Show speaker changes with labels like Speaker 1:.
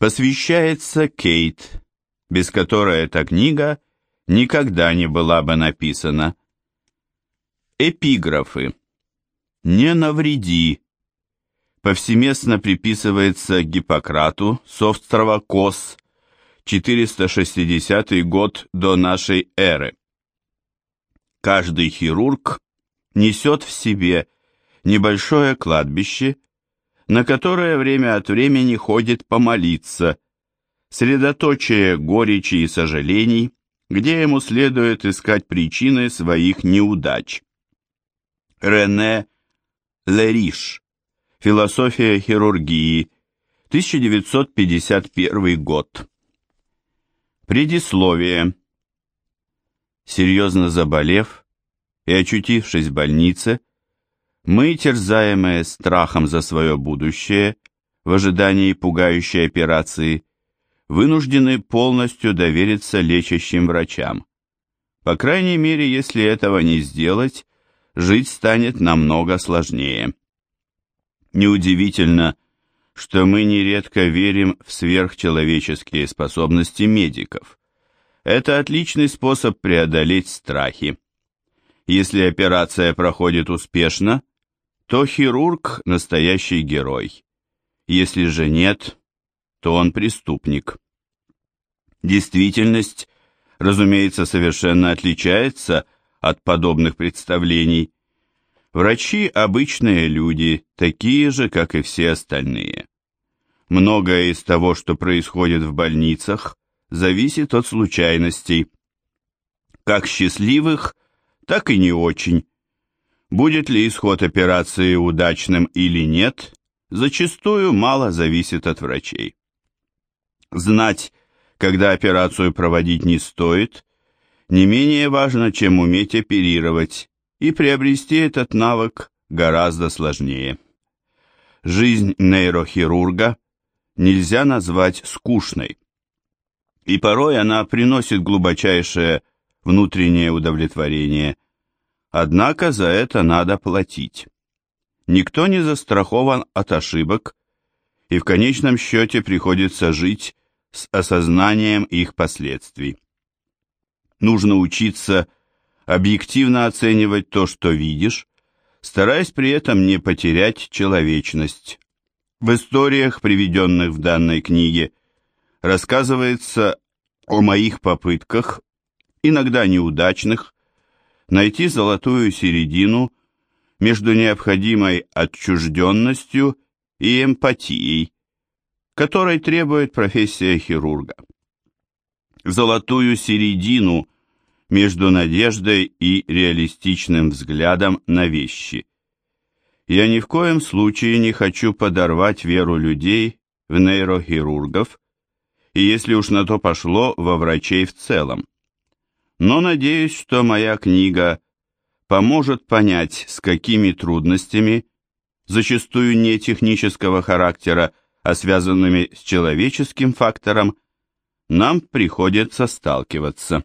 Speaker 1: посвящается Кейт, без которой эта книга никогда не была бы написана. Эпиграфы. «Не навреди» повсеместно приписывается Гиппократу с острова Кос, 460 год до нашей эры. Каждый хирург несет в себе небольшое кладбище, на которое время от времени ходит помолиться, средоточие горечи и сожалений, где ему следует искать причины своих неудач. Рене Лериш. Философия хирургии. 1951 год. Предисловие. Серьезно заболев и очутившись в больнице, мы, терзаемые страхом за свое будущее, в ожидании пугающей операции, вынуждены полностью довериться лечащим врачам. По крайней мере, если этого не сделать, жить станет намного сложнее. Неудивительно, что мы нередко верим в сверхчеловеческие способности медиков. Это отличный способ преодолеть страхи. Если операция проходит успешно, то хирург – настоящий герой. Если же нет, то он преступник. Действительность, разумеется, совершенно отличается от подобных представлений. Врачи – обычные люди, такие же, как и все остальные. Многое из того, что происходит в больницах, зависит от случайностей. Как счастливых, так и не очень. Будет ли исход операции удачным или нет, зачастую мало зависит от врачей. Знать, когда операцию проводить не стоит, не менее важно, чем уметь оперировать, и приобрести этот навык гораздо сложнее. Жизнь нейрохирурга нельзя назвать скучной, и порой она приносит глубочайшее внутреннее удовлетворение, однако за это надо платить. Никто не застрахован от ошибок, и в конечном счете приходится жить с осознанием их последствий. Нужно учиться объективно оценивать то, что видишь, стараясь при этом не потерять человечность. В историях, приведенных в данной книге, рассказывается о моих попытках, иногда неудачных, найти золотую середину между необходимой отчужденностью и эмпатией, которой требует профессия хирурга. Золотую середину между надеждой и реалистичным взглядом на вещи. Я ни в коем случае не хочу подорвать веру людей в нейрохирургов, и если уж на то пошло, во врачей в целом. Но надеюсь, что моя книга поможет понять, с какими трудностями, зачастую не технического характера, а связанными с человеческим фактором, нам приходится сталкиваться.